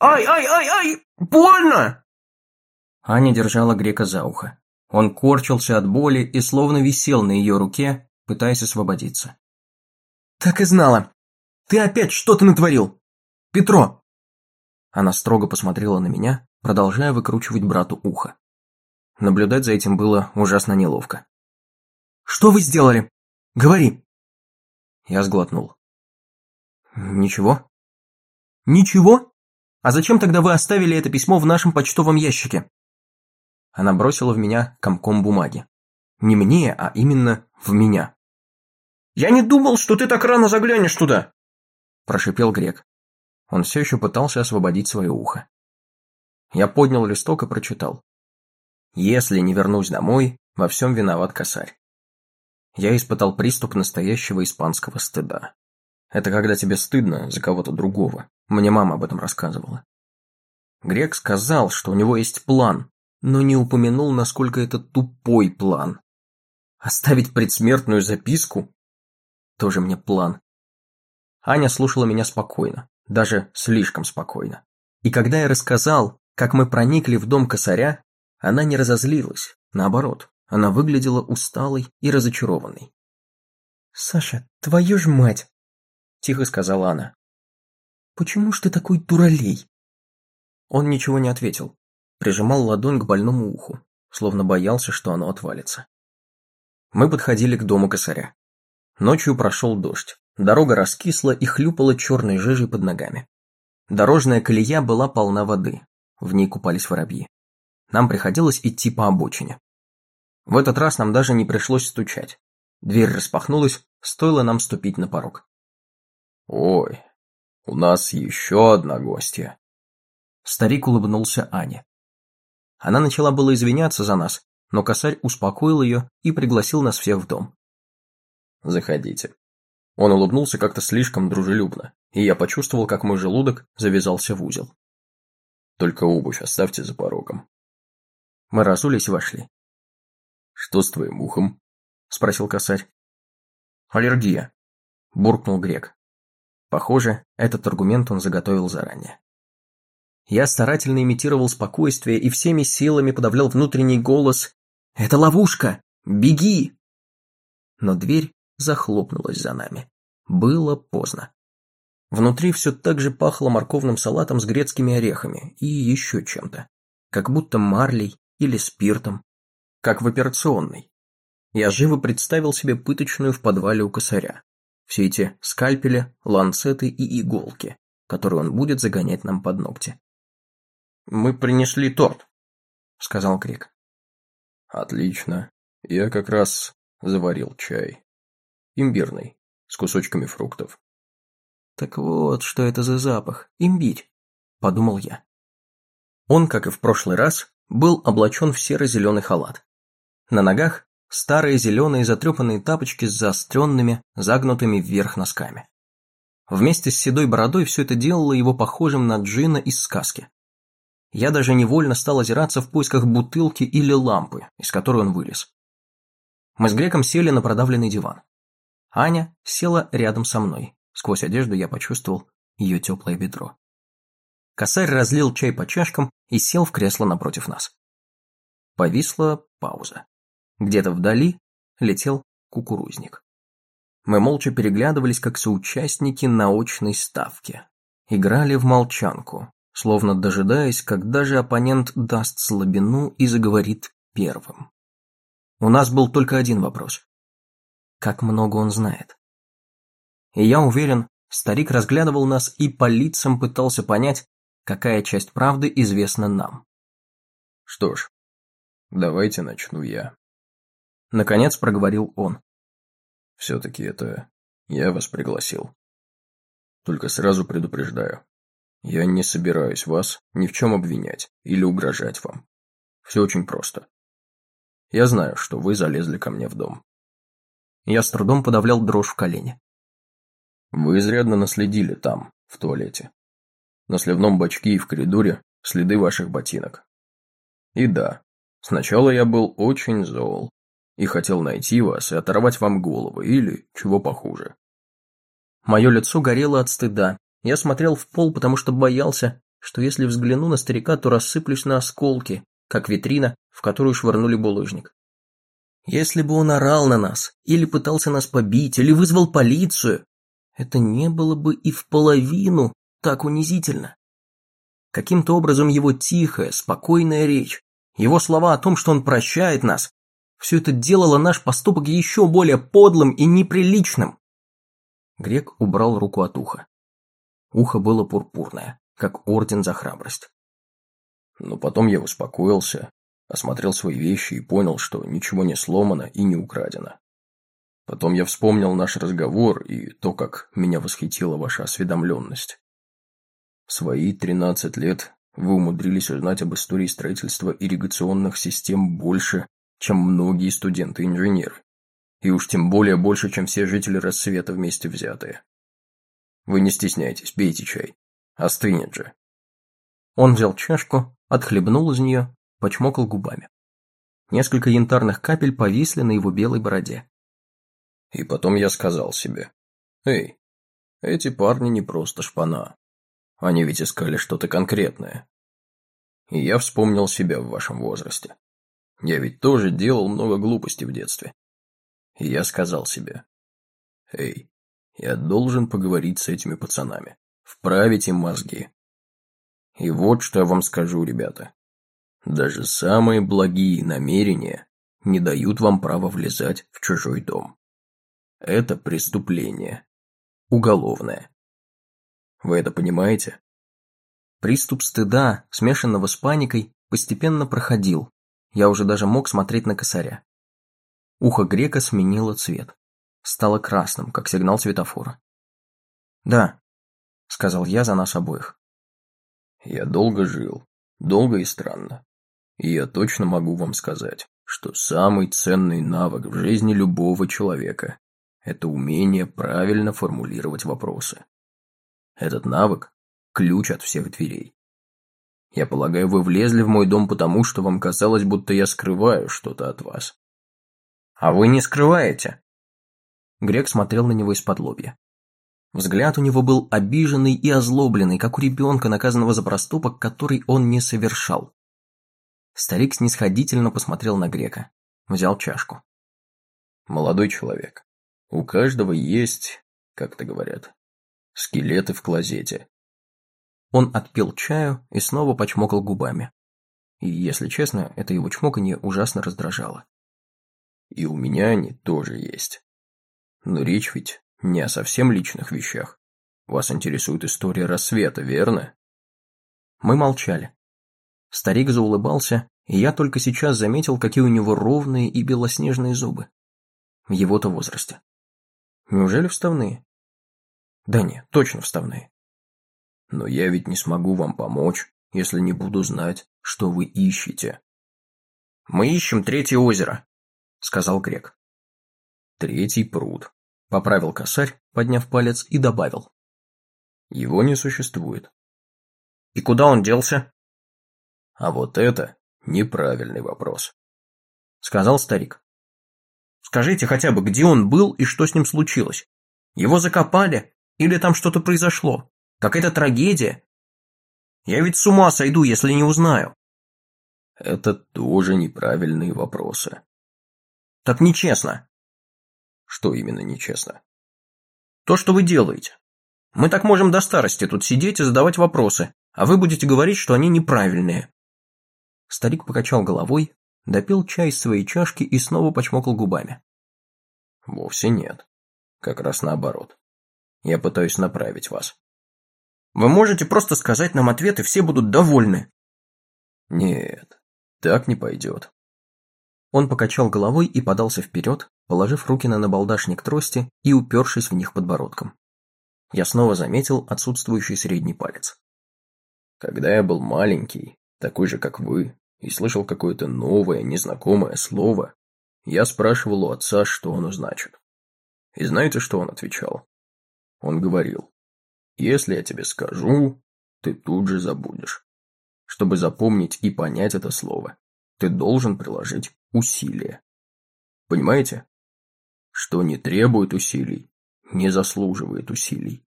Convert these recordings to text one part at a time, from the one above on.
Ай, ай, ай, ай! Больно!» Аня держала Грека за ухо. Он корчился от боли и словно висел на ее руке, пытаясь освободиться. «Так и знала! Ты опять что-то натворил! Петро!» Она строго посмотрела на меня, продолжая выкручивать брату ухо. Наблюдать за этим было ужасно неловко. «Что вы сделали? Говори!» Я сглотнул. «Ничего». «Ничего? А зачем тогда вы оставили это письмо в нашем почтовом ящике?» Она бросила в меня комком бумаги. Не мне, а именно в меня. «Я не думал, что ты так рано заглянешь туда!» Прошипел Грек. Он все еще пытался освободить свое ухо. Я поднял листок и прочитал. «Если не вернусь домой, во всем виноват косарь». Я испытал приступ настоящего испанского стыда. Это когда тебе стыдно за кого-то другого. Мне мама об этом рассказывала. Грек сказал, что у него есть план, но не упомянул, насколько это тупой план. Оставить предсмертную записку? Тоже мне план. Аня слушала меня спокойно, даже слишком спокойно. И когда я рассказал, как мы проникли в дом косаря, она не разозлилась, наоборот, она выглядела усталой и разочарованной. «Саша, твою ж мать!» – тихо сказала она. «Почему ж ты такой дуралей?» Он ничего не ответил, прижимал ладонь к больному уху, словно боялся, что оно отвалится. Мы подходили к дому косаря. Ночью прошел дождь, дорога раскисла и хлюпала черной жижей под ногами. Дорожная колея была полна воды, в ней купались воробьи. Нам приходилось идти по обочине. В этот раз нам даже не пришлось стучать. Дверь распахнулась, стоило нам ступить на порог. «Ой, у нас еще одна гостья!» Старик улыбнулся Ане. Она начала было извиняться за нас, но косарь успокоил ее и пригласил нас всех в дом. «Заходите». Он улыбнулся как-то слишком дружелюбно, и я почувствовал, как мой желудок завязался в узел. «Только обувь оставьте за порогом». Мы разулись и вошли. «Что с твоим ухом?» – спросил косарь. «Аллергия», – буркнул грек. Похоже, этот аргумент он заготовил заранее. Я старательно имитировал спокойствие и всеми силами подавлял внутренний голос «Это ловушка! Беги!» Но дверь захлопнулась за нами. Было поздно. Внутри все так же пахло морковным салатом с грецкими орехами и еще чем-то. Как будто марлей или спиртом. Как в операционной. Я живо представил себе пыточную в подвале у косаря. Все эти скальпели, ланцеты и иголки, которые он будет загонять нам под ногти. «Мы принесли торт», — сказал Крик. «Отлично. Я как раз заварил чай. Имбирный, с кусочками фруктов». «Так вот, что это за запах. Имбирь», — подумал я. Он, как и в прошлый раз, был облачен в серо-зеленый халат. На ногах старые зеленые затрепанные тапочки с заостренными, загнутыми вверх носками. Вместе с седой бородой все это делало его похожим на джина из сказки. Я даже невольно стал озираться в поисках бутылки или лампы, из которой он вылез. Мы с Греком сели на продавленный диван. Аня села рядом со мной. Сквозь одежду я почувствовал ее теплое бедро. Косарь разлил чай по чашкам и сел в кресло напротив нас. Повисла пауза. Где-то вдали летел кукурузник. Мы молча переглядывались, как соучастники наочной ставки. Играли в молчанку, словно дожидаясь, когда же оппонент даст слабину и заговорит первым. У нас был только один вопрос. Как много он знает? И я уверен, старик разглядывал нас и по лицам пытался понять, какая часть правды известна нам. Что ж, давайте начну я. Наконец проговорил он. Все-таки это я вас пригласил. Только сразу предупреждаю, я не собираюсь вас ни в чем обвинять или угрожать вам. Все очень просто. Я знаю, что вы залезли ко мне в дом. Я с трудом подавлял дрожь в колене. Вы изрядно наследили там, в туалете. На сливном бачке и в коридоре следы ваших ботинок. И да, сначала я был очень зол и хотел найти вас и оторвать вам голову или чего похуже. Мое лицо горело от стыда, я смотрел в пол, потому что боялся, что если взгляну на старика, то рассыплюсь на осколки, как витрина, в которую швырнули булыжник. Если бы он орал на нас, или пытался нас побить, или вызвал полицию, это не было бы и в половину так унизительно. Каким-то образом его тихая, спокойная речь, его слова о том, что он прощает нас, все это делало наш поступок еще более подлым и неприличным. Грек убрал руку от уха. Ухо было пурпурное, как орден за храбрость. Но потом я успокоился, осмотрел свои вещи и понял, что ничего не сломано и не украдено. Потом я вспомнил наш разговор и то, как меня восхитила ваша осведомленность. Свои тринадцать лет вы умудрились узнать об истории строительства ирригационных систем больше, чем многие студенты-инженеры. И уж тем более больше, чем все жители рассвета вместе взятые. Вы не стесняйтесь, пейте чай. Остынет же. Он взял чашку, отхлебнул из нее, почмокал губами. Несколько янтарных капель повисли на его белой бороде. И потом я сказал себе, «Эй, эти парни не просто шпана. Они ведь искали что-то конкретное. И я вспомнил себя в вашем возрасте. Я ведь тоже делал много глупостей в детстве. И я сказал себе, «Эй, я должен поговорить с этими пацанами, вправить им мозги. И вот что я вам скажу, ребята. Даже самые благие намерения не дают вам права влезать в чужой дом. Это преступление. Уголовное. Вы это понимаете? Приступ стыда, смешанного с паникой, постепенно проходил. Я уже даже мог смотреть на косаря. Ухо грека сменило цвет. Стало красным, как сигнал светофора. «Да», — сказал я за нас обоих. «Я долго жил, долго и странно. И я точно могу вам сказать, что самый ценный навык в жизни любого человека – это умение правильно формулировать вопросы. Этот навык – ключ от всех дверей. Я полагаю, вы влезли в мой дом потому, что вам казалось, будто я скрываю что-то от вас. А вы не скрываете. Грек смотрел на него из-под лобья. Взгляд у него был обиженный и озлобленный, как у ребенка, наказанного за проступок, который он не совершал. Старик снисходительно посмотрел на Грека, взял чашку. «Молодой человек, у каждого есть, как это говорят, скелеты в клозете». Он отпил чаю и снова почмокал губами. И, если честно, это его чмоканье ужасно раздражало. И у меня они тоже есть. Но речь ведь не о совсем личных вещах. Вас интересует история рассвета, верно? Мы молчали. Старик заулыбался, и я только сейчас заметил, какие у него ровные и белоснежные зубы. В его-то возрасте. Неужели вставные? Да нет, точно вставные. Но я ведь не смогу вам помочь, если не буду знать, что вы ищете. Мы ищем третье озеро, — сказал грек. «Третий пруд», — поправил косарь, подняв палец и добавил. «Его не существует». «И куда он делся?» «А вот это неправильный вопрос», — сказал старик. «Скажите хотя бы, где он был и что с ним случилось? Его закопали? Или там что-то произошло? Какая-то трагедия? Я ведь с ума сойду, если не узнаю». «Это тоже неправильные вопросы», так нечестно. Что именно нечестно? То, что вы делаете. Мы так можем до старости тут сидеть и задавать вопросы, а вы будете говорить, что они неправильные. Старик покачал головой, допил чай из своей чашки и снова почмокал губами. Вовсе нет. Как раз наоборот. Я пытаюсь направить вас. Вы можете просто сказать нам ответ, и все будут довольны. Нет, так не пойдет. Он покачал головой и подался вперед, положив руки на набалдашник трости и упершись в них подбородком. Я снова заметил отсутствующий средний палец. Когда я был маленький, такой же, как вы, и слышал какое-то новое, незнакомое слово, я спрашивал у отца, что оно значит. И знаете, что он отвечал? Он говорил, если я тебе скажу, ты тут же забудешь. Чтобы запомнить и понять это слово, ты должен приложить усилия. Понимаете? Что не требует усилий, не заслуживает усилий.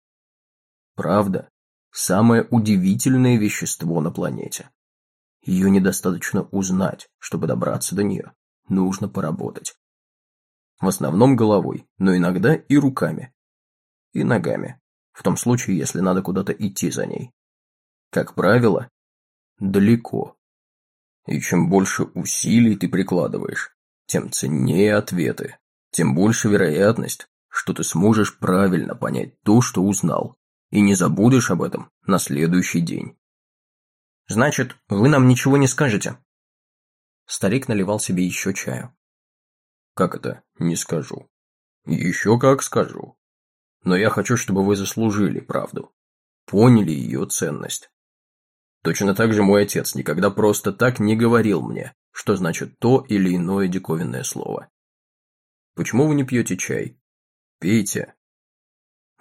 Правда самое удивительное вещество на планете. Ее недостаточно узнать, чтобы добраться до нее. Нужно поработать. В основном головой, но иногда и руками. И ногами. В том случае, если надо куда-то идти за ней. Как правило, далеко. И чем больше усилий ты прикладываешь, тем ценнее ответы, тем больше вероятность, что ты сможешь правильно понять то, что узнал, и не забудешь об этом на следующий день. Значит, вы нам ничего не скажете? Старик наливал себе еще чаю. Как это? Не скажу. Еще как скажу. Но я хочу, чтобы вы заслужили правду. Поняли ее ценность. Точно так же мой отец никогда просто так не говорил мне, что значит то или иное диковинное слово. Почему вы не пьете чай? Пейте.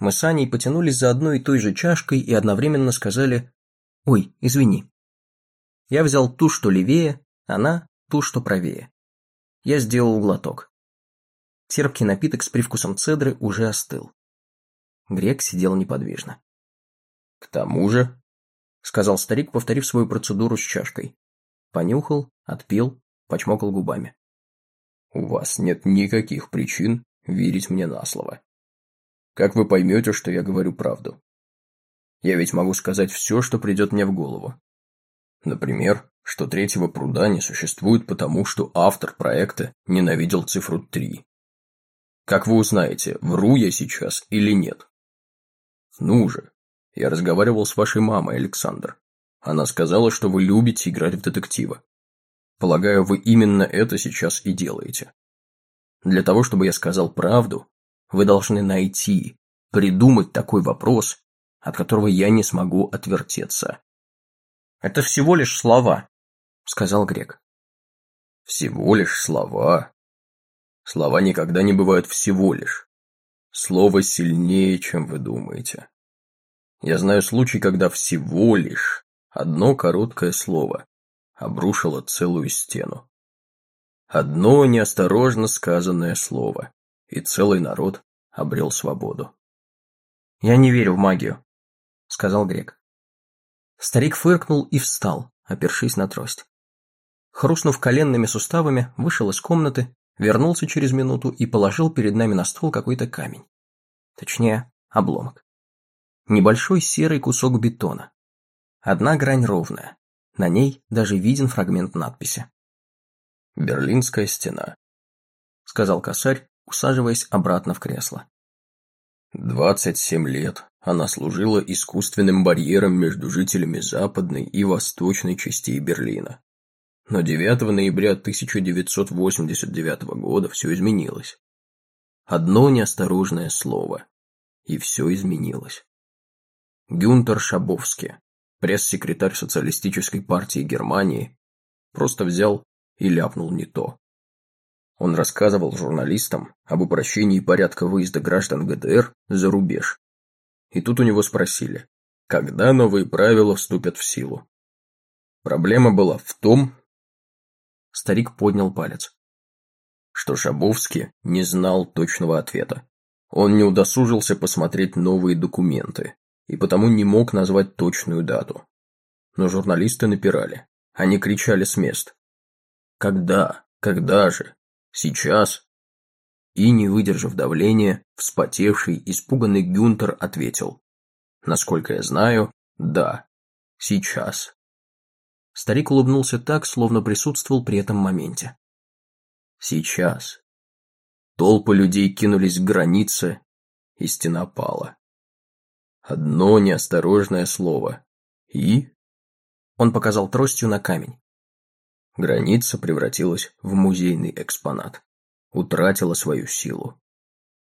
Мы с Аней потянулись за одной и той же чашкой и одновременно сказали «Ой, извини». Я взял ту, что левее, она ту, что правее. Я сделал глоток. Терпкий напиток с привкусом цедры уже остыл. Грек сидел неподвижно. «К тому же», сказал старик, повторив свою процедуру с чашкой. Понюхал, отпил, почмокал губами. «У вас нет никаких причин верить мне на слово. Как вы поймете, что я говорю правду? Я ведь могу сказать все, что придет мне в голову. Например, что третьего пруда не существует потому, что автор проекта ненавидел цифру 3. Как вы узнаете, вру я сейчас или нет? Ну же, я разговаривал с вашей мамой, Александр. Она сказала, что вы любите играть в детектива. Полагаю, вы именно это сейчас и делаете. Для того, чтобы я сказал правду, вы должны найти, придумать такой вопрос, от которого я не смогу отвертеться. Это всего лишь слова, сказал Грек. Всего лишь слова. Слова никогда не бывают всего лишь. Слово сильнее, чем вы думаете. Я знаю случай, когда всего лишь одно короткое слово обрушило целую стену. Одно неосторожно сказанное слово, и целый народ обрел свободу. «Я не верю в магию», — сказал Грек. Старик фыркнул и встал, опершись на трость. Хрустнув коленными суставами, вышел из комнаты, вернулся через минуту и положил перед нами на стол какой-то камень. Точнее, обломок. Небольшой серый кусок бетона. Одна грань ровная. На ней даже виден фрагмент надписи. «Берлинская стена», — сказал косарь, усаживаясь обратно в кресло. Двадцать семь лет она служила искусственным барьером между жителями западной и восточной частей Берлина. Но 9 ноября 1989 года все изменилось. Одно неосторожное слово, и все изменилось. Гюнтер Шабовский, пресс-секретарь Социалистической партии Германии, просто взял и ляпнул не то. Он рассказывал журналистам об упрощении порядка выезда граждан ГДР за рубеж. И тут у него спросили, когда новые правила вступят в силу. Проблема была в том... Старик поднял палец. Что Шабовский не знал точного ответа. Он не удосужился посмотреть новые документы, и потому не мог назвать точную дату. Но журналисты напирали. Они кричали с мест. «Когда? Когда же? Сейчас?» И, не выдержав давления, вспотевший, испуганный Гюнтер ответил. «Насколько я знаю, да. Сейчас». Старик улыбнулся так, словно присутствовал при этом моменте. «Сейчас». Толпы людей кинулись к границе, и стена пала. Одно неосторожное слово. И... Он показал тростью на камень. Граница превратилась в музейный экспонат. Утратила свою силу.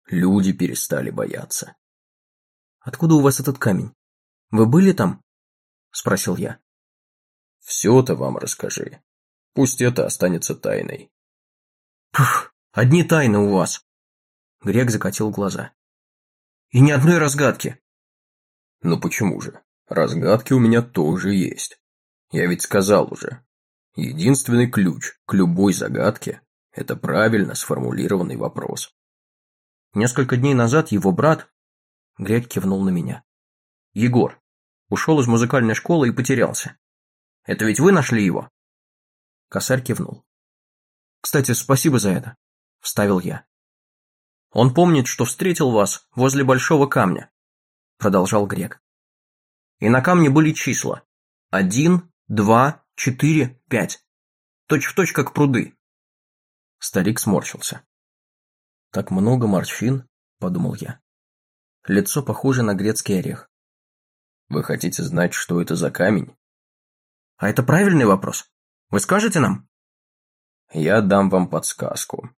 Люди перестали бояться. «Откуда у вас этот камень? Вы были там?» Спросил я. «Все-то вам расскажи. Пусть это останется тайной». «Пух, одни тайны у вас!» Грек закатил глаза. «И ни одной разгадки!» Ну почему же? Разгадки у меня тоже есть. Я ведь сказал уже. Единственный ключ к любой загадке – это правильно сформулированный вопрос. Несколько дней назад его брат... Грек кивнул на меня. Егор Ушел из музыкальной школы и потерялся. Это ведь вы нашли его?» Косарь кивнул. «Кстати, спасибо за это», — вставил я. «Он помнит, что встретил вас возле большого камня», — продолжал Грек. «И на камне были числа. Один, два, четыре, пять. Точь в точь, как пруды». Старик сморщился. «Так много морщин», — подумал я. Лицо похоже на грецкий орех. «Вы хотите знать, что это за камень?» «А это правильный вопрос?» Вы скажете нам?» «Я дам вам подсказку».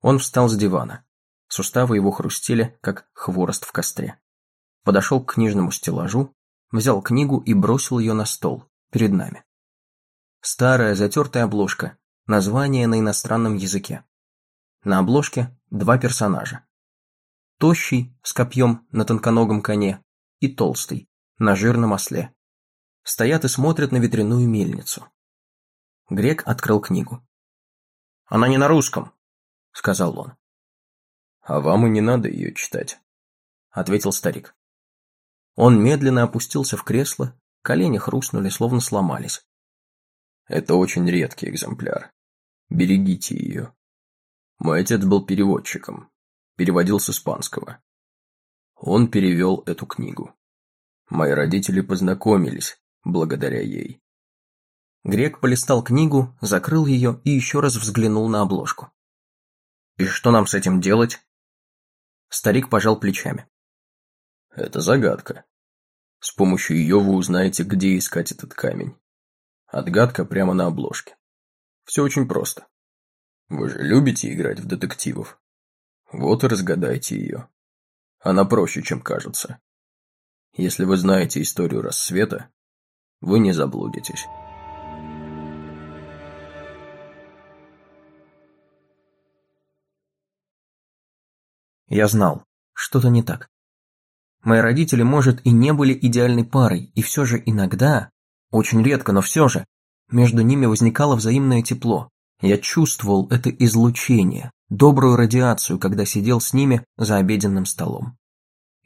Он встал с дивана. Суставы его хрустели, как хворост в костре. Подошел к книжному стеллажу, взял книгу и бросил ее на стол, перед нами. Старая затертая обложка, название на иностранном языке. На обложке два персонажа. Тощий, с копьем на тонконогом коне, и толстый, на жирном осле. Стоят и смотрят на ветряную мельницу. Грек открыл книгу. «Она не на русском», — сказал он. «А вам и не надо ее читать», — ответил старик. Он медленно опустился в кресло, колени хрустнули, словно сломались. «Это очень редкий экземпляр. Берегите ее. Мой отец был переводчиком, переводил с испанского. Он перевел эту книгу. Мои родители познакомились благодаря ей. Грек полистал книгу, закрыл ее и еще раз взглянул на обложку. «И что нам с этим делать?» Старик пожал плечами. «Это загадка. С помощью ее вы узнаете, где искать этот камень. Отгадка прямо на обложке. Все очень просто. Вы же любите играть в детективов? Вот и разгадайте ее. Она проще, чем кажется. Если вы знаете историю рассвета, вы не заблудитесь». Я знал, что-то не так. Мои родители, может, и не были идеальной парой, и все же иногда, очень редко, но все же, между ними возникало взаимное тепло. Я чувствовал это излучение, добрую радиацию, когда сидел с ними за обеденным столом.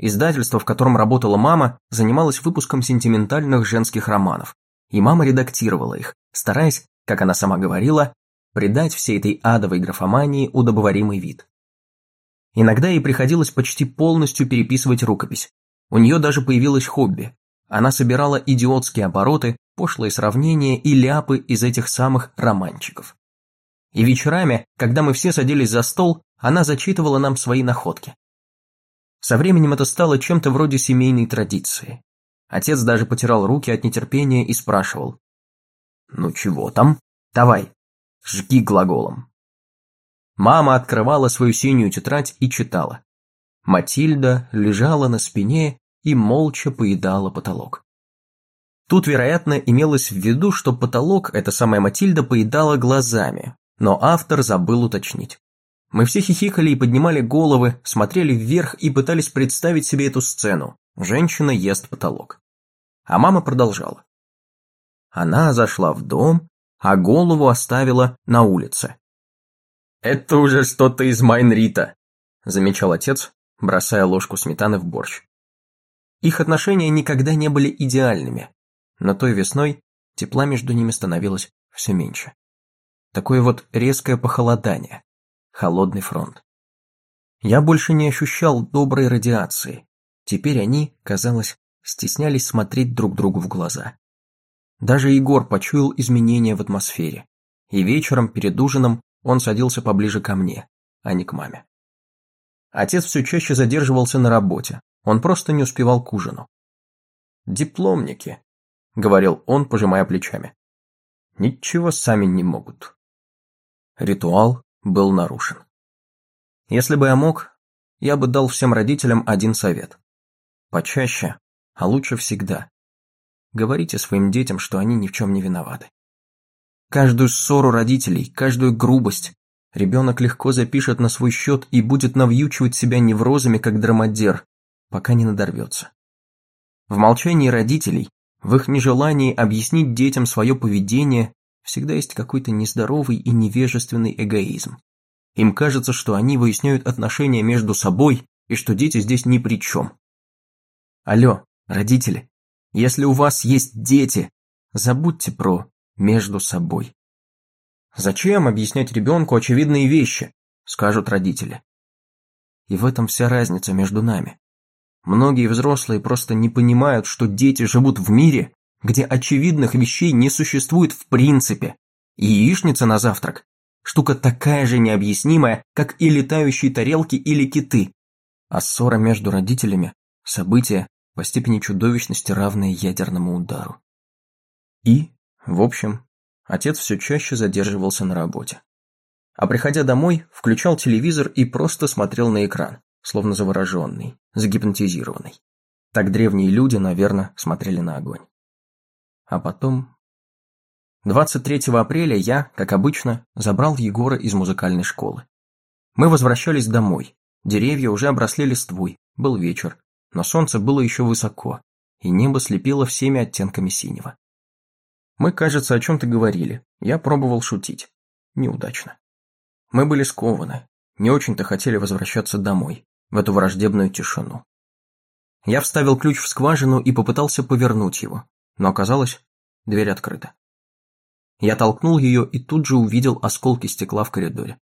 Издательство, в котором работала мама, занималось выпуском сентиментальных женских романов, и мама редактировала их, стараясь, как она сама говорила, придать всей этой адовой графомании удобоваримый вид. Иногда ей приходилось почти полностью переписывать рукопись. У нее даже появилось хобби. Она собирала идиотские обороты, пошлые сравнения и ляпы из этих самых романчиков. И вечерами, когда мы все садились за стол, она зачитывала нам свои находки. Со временем это стало чем-то вроде семейной традиции. Отец даже потирал руки от нетерпения и спрашивал. «Ну чего там? Давай, жги глаголом». Мама открывала свою синюю тетрадь и читала. Матильда лежала на спине и молча поедала потолок. Тут, вероятно, имелось в виду, что потолок эта самая Матильда поедала глазами, но автор забыл уточнить. Мы все хихикали и поднимали головы, смотрели вверх и пытались представить себе эту сцену. Женщина ест потолок. А мама продолжала. Она зашла в дом, а голову оставила на улице. «Это уже что-то из Майнрита», – замечал отец, бросая ложку сметаны в борщ. Их отношения никогда не были идеальными, но той весной тепла между ними становилось все меньше. Такое вот резкое похолодание, холодный фронт. Я больше не ощущал доброй радиации. Теперь они, казалось, стеснялись смотреть друг другу в глаза. Даже Егор почуял изменения в атмосфере, и вечером перед ужином он садился поближе ко мне, а не к маме. Отец все чаще задерживался на работе, он просто не успевал к ужину. «Дипломники», — говорил он, пожимая плечами. «Ничего сами не могут». Ритуал был нарушен. Если бы я мог, я бы дал всем родителям один совет. Почаще, а лучше всегда. Говорите своим детям, что они ни в чем не виноваты. Каждую ссору родителей, каждую грубость ребенок легко запишет на свой счет и будет навьючивать себя неврозами, как драмадер, пока не надорвется. В молчании родителей, в их нежелании объяснить детям свое поведение, всегда есть какой-то нездоровый и невежественный эгоизм. Им кажется, что они выясняют отношения между собой и что дети здесь ни при чем. Алло, родители, Если у вас есть дети, забудьте про «между собой». Зачем объяснять ребенку очевидные вещи, скажут родители. И в этом вся разница между нами. Многие взрослые просто не понимают, что дети живут в мире, где очевидных вещей не существует в принципе. И яичница на завтрак – штука такая же необъяснимая, как и летающие тарелки или киты. А ссора между родителями – событие по степени чудовищности равное ядерному удару. И, в общем, отец все чаще задерживался на работе. А приходя домой, включал телевизор и просто смотрел на экран, словно завороженный, загипнотизированный. Так древние люди, наверное, смотрели на огонь. А потом... 23 апреля я, как обычно, забрал Егора из музыкальной школы. Мы возвращались домой. Деревья уже обросли листвой, был вечер, но солнце было еще высоко, и небо слепило всеми оттенками синего. Мы, кажется, о чем-то говорили, я пробовал шутить. Неудачно. Мы были скованы, не очень-то хотели возвращаться домой, в эту враждебную тишину. Я вставил ключ в скважину и попытался повернуть его, но оказалось, дверь открыта. Я толкнул ее и тут же увидел осколки стекла в коридоре.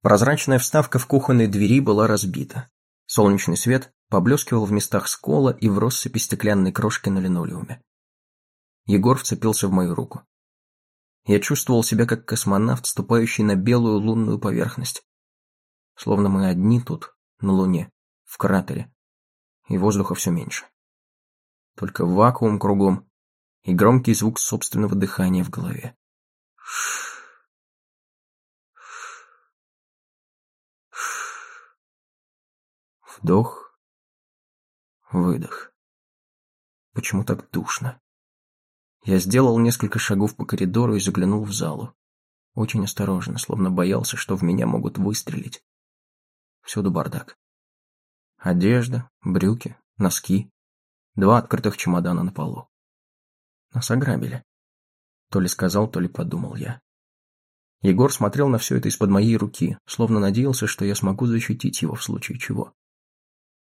Прозрачная вставка в кухонной двери была разбита. Солнечный свет поблескивал в местах скола и в россыпи стеклянной крошки на линолеуме. Егор вцепился в мою руку. Я чувствовал себя как космонавт, ступающий на белую лунную поверхность. Словно мы одни тут, на Луне, в кратере, и воздуха все меньше. Только вакуум кругом и громкий звук собственного дыхания в голове. Вдох, выдох. Почему так душно? Я сделал несколько шагов по коридору и заглянул в залу. Очень осторожно, словно боялся, что в меня могут выстрелить. Всюду бардак. Одежда, брюки, носки. Два открытых чемодана на полу. Нас ограбили. То ли сказал, то ли подумал я. Егор смотрел на все это из-под моей руки, словно надеялся, что я смогу защитить его в случае чего.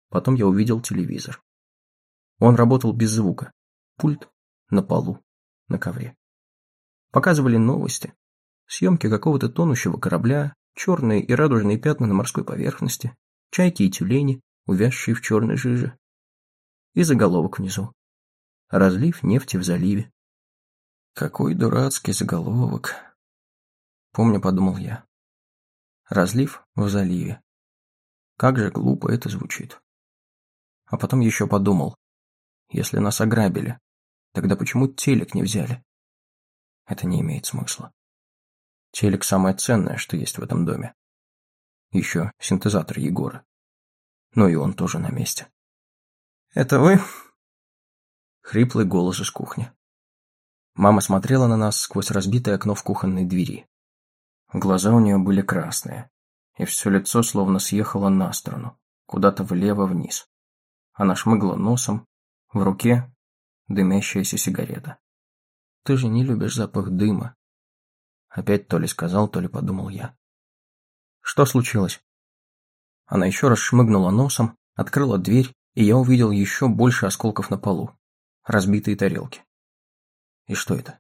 Потом я увидел телевизор. Он работал без звука. Пульт на полу на ковре. Показывали новости, съемки какого-то тонущего корабля, черные и радужные пятна на морской поверхности, чайки и тюлени, увязшие в черной жиже. И заголовок внизу. Разлив нефти в заливе. Какой дурацкий заголовок. Помню, подумал я. Разлив в заливе. Как же глупо это звучит. А потом еще подумал, если нас ограбили, Тогда почему телек не взяли? Это не имеет смысла. Телек самое ценное, что есть в этом доме. Еще синтезатор Егора. Ну и он тоже на месте. «Это вы?» Хриплый голос из кухни. Мама смотрела на нас сквозь разбитое окно в кухонной двери. Глаза у нее были красные, и все лицо словно съехало на сторону, куда-то влево-вниз. Она шмыгла носом, в руке дымящаяся сигарета. «Ты же не любишь запах дыма», — опять то ли сказал, то ли подумал я. «Что случилось?» Она еще раз шмыгнула носом, открыла дверь, и я увидел еще больше осколков на полу. Разбитые тарелки. И что это?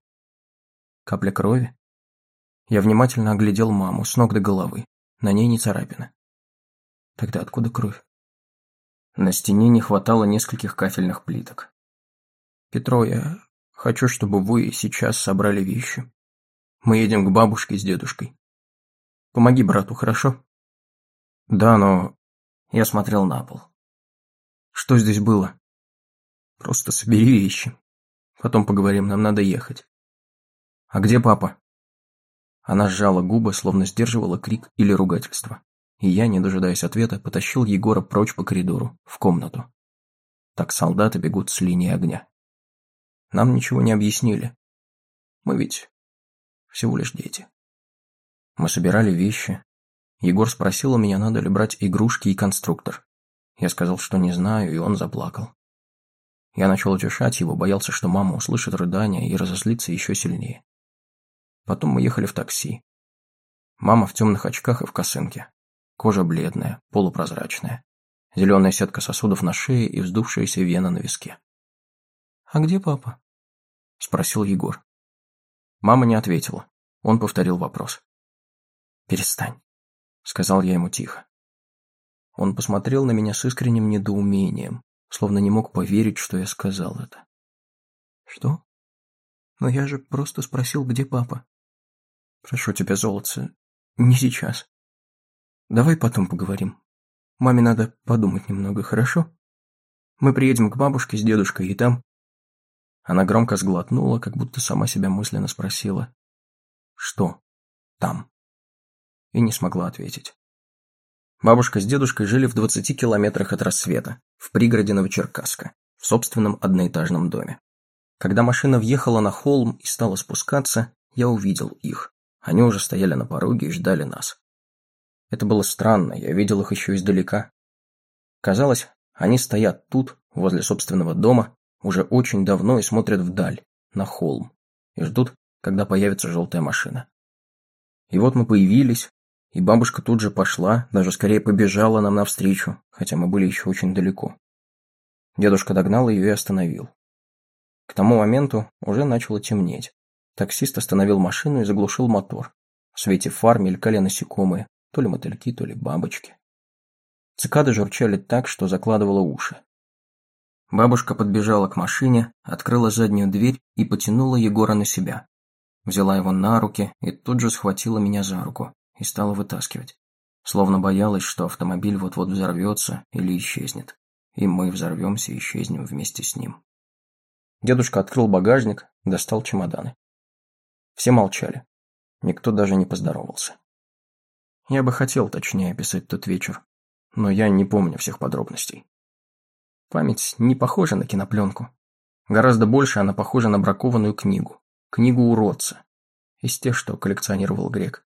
Капля крови? Я внимательно оглядел маму с ног до головы. На ней не царапина. Тогда откуда кровь? На стене не хватало нескольких кафельных плиток. Петро, я хочу, чтобы вы сейчас собрали вещи. Мы едем к бабушке с дедушкой. Помоги брату, хорошо? Да, но... Я смотрел на пол. Что здесь было? Просто собери вещи. Потом поговорим, нам надо ехать. А где папа? Она сжала губы, словно сдерживала крик или ругательство. И я, не дожидаясь ответа, потащил Егора прочь по коридору, в комнату. Так солдаты бегут с линии огня. Нам ничего не объяснили. Мы ведь всего лишь дети. Мы собирали вещи. Егор спросил у меня, надо ли брать игрушки и конструктор. Я сказал, что не знаю, и он заплакал. Я начал утешать его, боялся, что мама услышит рыдания и разозлится еще сильнее. Потом мы ехали в такси. Мама в темных очках и в косынке. Кожа бледная, полупрозрачная. Зеленая сетка сосудов на шее и вздувшаяся вена на виске. «А где папа?» – спросил Егор. Мама не ответила. Он повторил вопрос. «Перестань», – сказал я ему тихо. Он посмотрел на меня с искренним недоумением, словно не мог поверить, что я сказал это. «Что? Но я же просто спросил, где папа. Прошу тебя, золотце, не сейчас. Давай потом поговорим. Маме надо подумать немного, хорошо? Мы приедем к бабушке с дедушкой, и там...» Она громко сглотнула, как будто сама себя мысленно спросила. «Что там?» И не смогла ответить. Бабушка с дедушкой жили в 20 километрах от рассвета, в пригороде Новочеркасска, в собственном одноэтажном доме. Когда машина въехала на холм и стала спускаться, я увидел их. Они уже стояли на пороге и ждали нас. Это было странно, я видел их еще издалека. Казалось, они стоят тут, возле собственного дома, уже очень давно и смотрят вдаль, на холм, и ждут, когда появится желтая машина. И вот мы появились, и бабушка тут же пошла, даже скорее побежала нам навстречу, хотя мы были еще очень далеко. Дедушка догнал ее и остановил. К тому моменту уже начало темнеть. Таксист остановил машину и заглушил мотор. В свете фар мелькали насекомые, то ли мотыльки, то ли бабочки. Цикады журчали так, что закладывало уши. Бабушка подбежала к машине, открыла заднюю дверь и потянула Егора на себя. Взяла его на руки и тут же схватила меня за руку и стала вытаскивать. Словно боялась, что автомобиль вот-вот взорвется или исчезнет. И мы взорвемся и исчезнем вместе с ним. Дедушка открыл багажник, достал чемоданы. Все молчали. Никто даже не поздоровался. Я бы хотел точнее описать тот вечер, но я не помню всех подробностей. Память не похожа на кинопленку. Гораздо больше она похожа на бракованную книгу. Книгу уродца. Из тех, что коллекционировал Грек.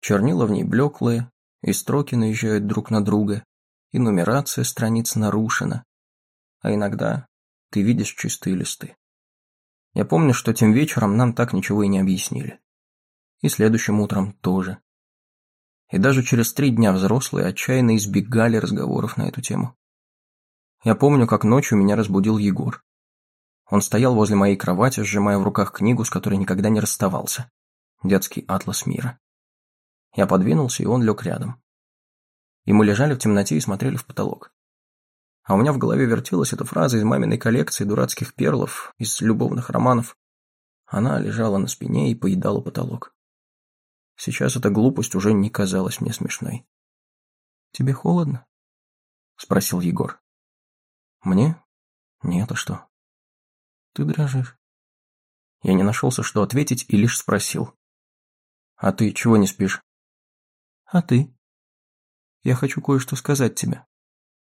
Чернила в ней блеклые, и строки наезжают друг на друга, и нумерация страниц нарушена. А иногда ты видишь чистые листы. Я помню, что тем вечером нам так ничего и не объяснили. И следующим утром тоже. И даже через три дня взрослые отчаянно избегали разговоров на эту тему. Я помню, как ночью меня разбудил Егор. Он стоял возле моей кровати, сжимая в руках книгу, с которой никогда не расставался. Детский атлас мира. Я подвинулся, и он лег рядом. И мы лежали в темноте и смотрели в потолок. А у меня в голове вертелась эта фраза из маминой коллекции дурацких перлов, из любовных романов. Она лежала на спине и поедала потолок. Сейчас эта глупость уже не казалась мне смешной. «Тебе холодно?» — спросил Егор. «Мне? Нет, а что?» «Ты дрожишь». Я не нашелся, что ответить, и лишь спросил. «А ты чего не спишь?» «А ты?» «Я хочу кое-что сказать тебе,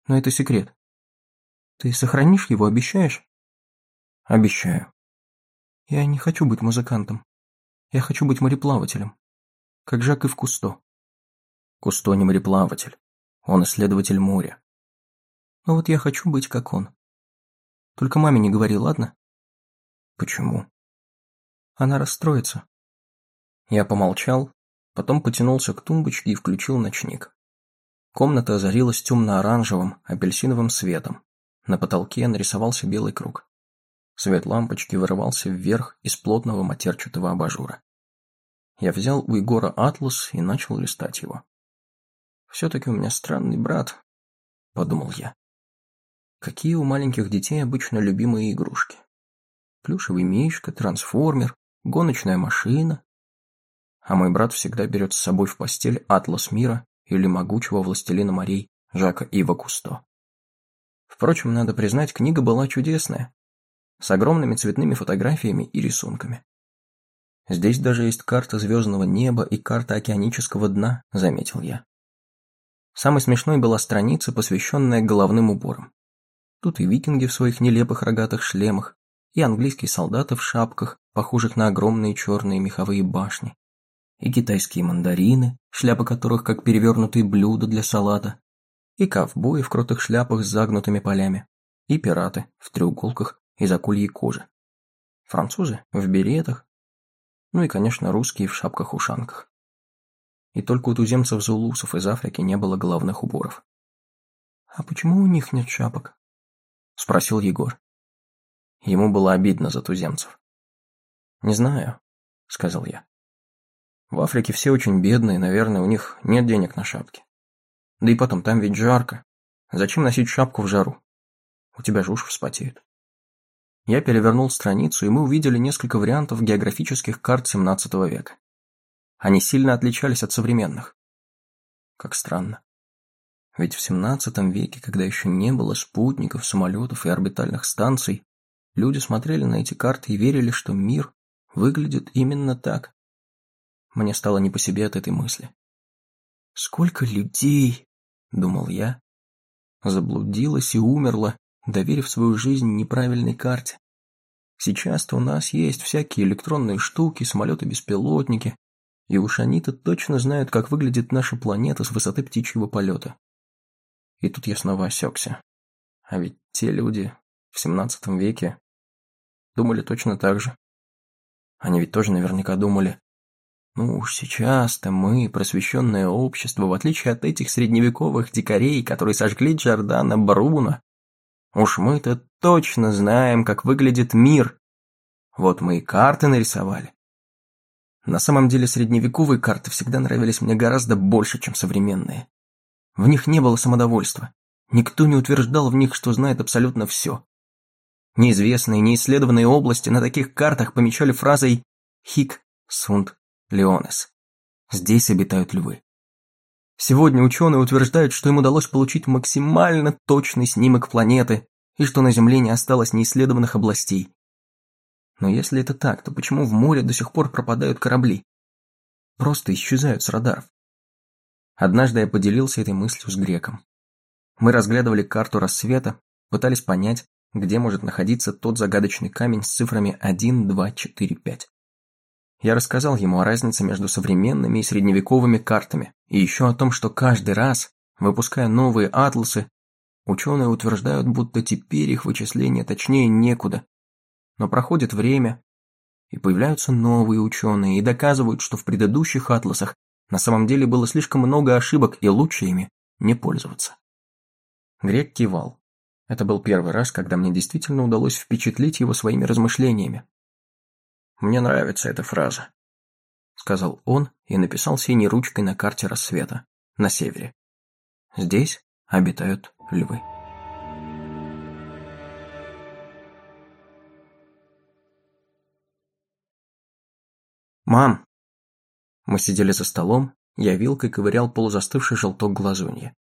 но это секрет». Ты сохранишь его, обещаешь? Обещаю. Я не хочу быть музыкантом. Я хочу быть мореплавателем. Как Жак и в Кусто. Кусто не мореплаватель. Он исследователь моря. Но вот я хочу быть как он. Только маме не говори, ладно? Почему? Она расстроится. Я помолчал, потом потянулся к тумбочке и включил ночник. Комната озарилась темно-оранжевым, апельсиновым светом. На потолке нарисовался белый круг. Свет лампочки вырывался вверх из плотного матерчатого абажура. Я взял у Егора атлас и начал листать его. «Все-таки у меня странный брат», — подумал я. Какие у маленьких детей обычно любимые игрушки? Плюшевый мишка, трансформер, гоночная машина. А мой брат всегда берет с собой в постель атлас мира или могучего властелина морей Жака Ива Кусто. Впрочем, надо признать, книга была чудесная, с огромными цветными фотографиями и рисунками. Здесь даже есть карта звездного неба и карта океанического дна, заметил я. Самой смешной была страница, посвященная головным уборам. Тут и викинги в своих нелепых рогатых шлемах, и английские солдаты в шапках, похожих на огромные черные меховые башни, и китайские мандарины, шляпы которых как перевернутые блюда для салата, и ковбои в крутых шляпах с загнутыми полями, и пираты в треуголках из акульей кожи. Французы в беретах, ну и, конечно, русские в шапках-ушанках. И только у туземцев-зулусов из Африки не было головных уборов. «А почему у них нет шапок?» – спросил Егор. Ему было обидно за туземцев. «Не знаю», — сказал я. «В Африке все очень бедные, наверное, у них нет денег на шапки. Да и потом, там ведь жарко. Зачем носить шапку в жару? У тебя же уши вспотеют». Я перевернул страницу, и мы увидели несколько вариантов географических карт 17 века. Они сильно отличались от современных. Как странно. Ведь в 17 веке, когда еще не было спутников, самолетов и орбитальных станций, люди смотрели на эти карты и верили, что мир выглядит именно так. Мне стало не по себе от этой мысли. «Сколько людей!» — думал я. Заблудилась и умерла, доверив свою жизнь неправильной карте. Сейчас-то у нас есть всякие электронные штуки, самолеты-беспилотники, и уж они-то точно знают, как выглядит наша планета с высоты птичьего полета. И тут я снова осекся. А ведь те люди в 17 веке думали точно так же. Они ведь тоже наверняка думали, ну уж сейчас-то мы, просвещенное общество, в отличие от этих средневековых дикарей, которые сожгли Джордана Бруно, уж мы-то точно знаем, как выглядит мир. Вот мы и карты нарисовали. На самом деле средневековые карты всегда нравились мне гораздо больше, чем современные. В них не было самодовольства. Никто не утверждал в них, что знает абсолютно все. Неизвестные, неисследованные области на таких картах помечали фразой «Хик сунт леонес». Здесь обитают львы. Сегодня ученые утверждают, что им удалось получить максимально точный снимок планеты и что на Земле не осталось неисследованных областей. Но если это так, то почему в море до сих пор пропадают корабли? Просто исчезают с радаров. Однажды я поделился этой мыслью с греком. Мы разглядывали карту рассвета, пытались понять, где может находиться тот загадочный камень с цифрами 1, 2, 4, 5. Я рассказал ему о разнице между современными и средневековыми картами, и еще о том, что каждый раз, выпуская новые атласы, ученые утверждают, будто теперь их вычисления точнее некуда. Но проходит время, и появляются новые ученые и доказывают, что в предыдущих атласах на самом деле было слишком много ошибок, и лучше ими не пользоваться. Грек кивал. Это был первый раз, когда мне действительно удалось впечатлить его своими размышлениями. «Мне нравится эта фраза», — сказал он и написал синей ручкой на карте рассвета, на севере. «Здесь обитают львы». «Мам!» Мы сидели за столом, я вилкой ковырял полузастывший желток глазуньи.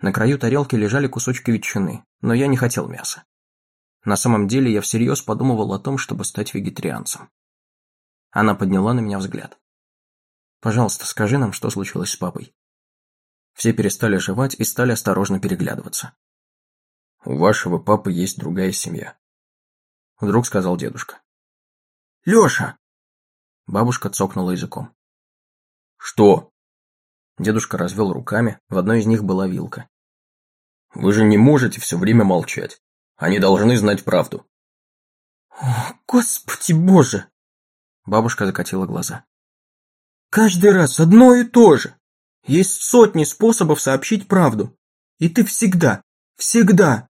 На краю тарелки лежали кусочки ветчины, но я не хотел мяса. На самом деле я всерьез подумывал о том, чтобы стать вегетарианцем. Она подняла на меня взгляд. «Пожалуйста, скажи нам, что случилось с папой». Все перестали жевать и стали осторожно переглядываться. «У вашего папы есть другая семья», — вдруг сказал дедушка. «Леша!» Бабушка цокнула языком. «Что?» Дедушка развел руками, в одной из них была вилка. Вы же не можете все время молчать. Они должны знать правду. О, Господи Боже! Бабушка закатила глаза. Каждый раз одно и то же. Есть сотни способов сообщить правду. И ты всегда, всегда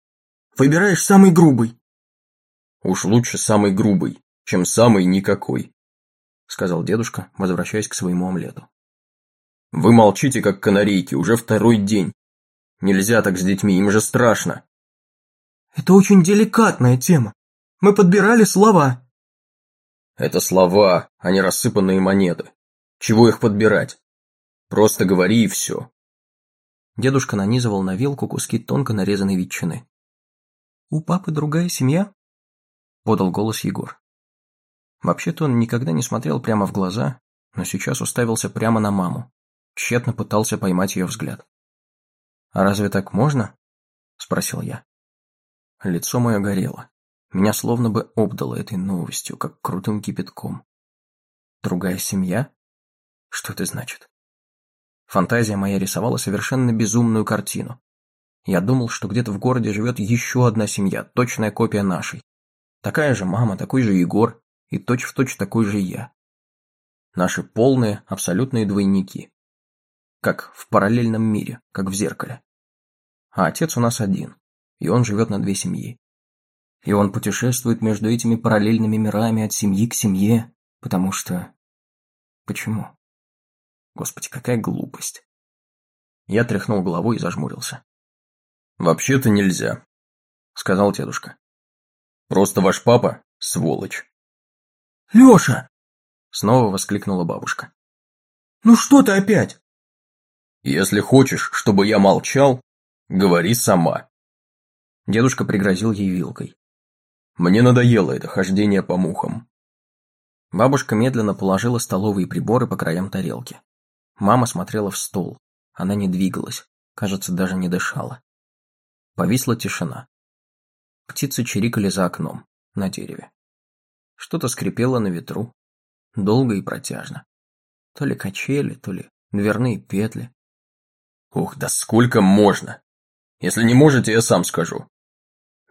выбираешь самый грубый. Уж лучше самый грубый, чем самый никакой, сказал дедушка, возвращаясь к своему омлету. Вы молчите, как канарейки, уже второй день. Нельзя так с детьми, им же страшно. Это очень деликатная тема. Мы подбирали слова. Это слова, а не рассыпанные монеты. Чего их подбирать? Просто говори и все. Дедушка нанизывал на вилку куски тонко нарезанной ветчины. «У папы другая семья?» – подал голос Егор. Вообще-то он никогда не смотрел прямо в глаза, но сейчас уставился прямо на маму. Тщетно пытался поймать ее взгляд. «А разве так можно?» – спросил я. Лицо мое горело. Меня словно бы обдало этой новостью, как крутым кипятком. Другая семья? Что это значит? Фантазия моя рисовала совершенно безумную картину. Я думал, что где-то в городе живет еще одна семья, точная копия нашей. Такая же мама, такой же Егор и точь-в-точь точь такой же я. Наши полные, абсолютные двойники как в параллельном мире, как в зеркале. А отец у нас один, и он живет на две семьи. И он путешествует между этими параллельными мирами от семьи к семье, потому что... Почему? Господи, какая глупость. Я тряхнул головой и зажмурился. «Вообще-то нельзя», — сказал дедушка. «Просто ваш папа — сволочь». «Леша!» — снова воскликнула бабушка. «Ну что ты опять?» «Если хочешь, чтобы я молчал, говори сама». Дедушка пригрозил ей вилкой. Мне надоело это хождение по мухам. Бабушка медленно положила столовые приборы по краям тарелки. Мама смотрела в стол. Она не двигалась, кажется, даже не дышала. Повисла тишина. Птицы чирикали за окном, на дереве. Что-то скрипело на ветру, долго и протяжно. То ли качели, то ли дверные петли. «Ух, да сколько можно! Если не можете, я сам скажу».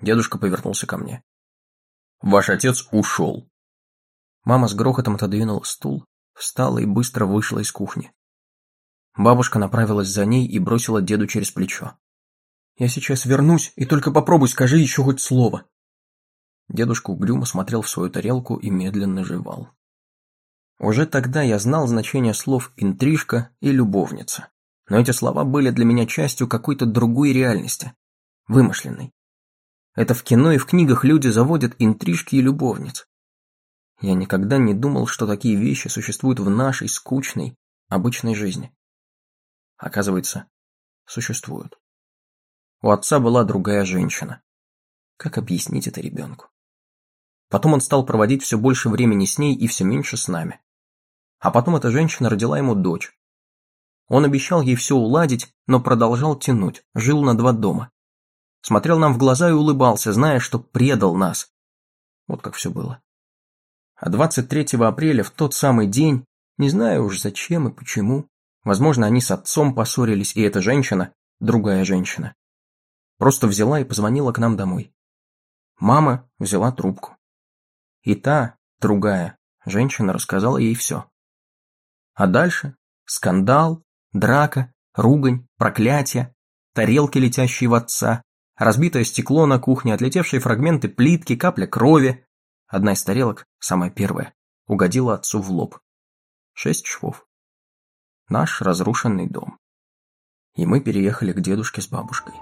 Дедушка повернулся ко мне. Ваш отец ушел. Мама с грохотом отодвинула стул, встала и быстро вышла из кухни. Бабушка направилась за ней и бросила деду через плечо. «Я сейчас вернусь, и только попробуй скажи еще хоть слово». Дедушка угрюмо смотрел в свою тарелку и медленно жевал. Уже тогда я знал значение слов «интрижка» и «любовница». Но эти слова были для меня частью какой-то другой реальности, вымышленной. Это в кино и в книгах люди заводят интрижки и любовниц. Я никогда не думал, что такие вещи существуют в нашей скучной, обычной жизни. Оказывается, существуют. У отца была другая женщина. Как объяснить это ребенку? Потом он стал проводить все больше времени с ней и все меньше с нами. А потом эта женщина родила ему дочь. Он обещал ей все уладить, но продолжал тянуть, жил на два дома смотрел нам в глаза и улыбался, зная, что предал нас. Вот как все было. А 23 апреля, в тот самый день, не знаю уж зачем и почему, возможно, они с отцом поссорились, и эта женщина, другая женщина, просто взяла и позвонила к нам домой. Мама взяла трубку. И та, другая, женщина рассказала ей все. А дальше скандал, драка, ругань, проклятие, тарелки, летящие в отца, разбитое стекло на кухне, отлетевшие фрагменты плитки, капля крови. Одна из тарелок, самая первая, угодила отцу в лоб. Шесть швов. Наш разрушенный дом. И мы переехали к дедушке с бабушкой.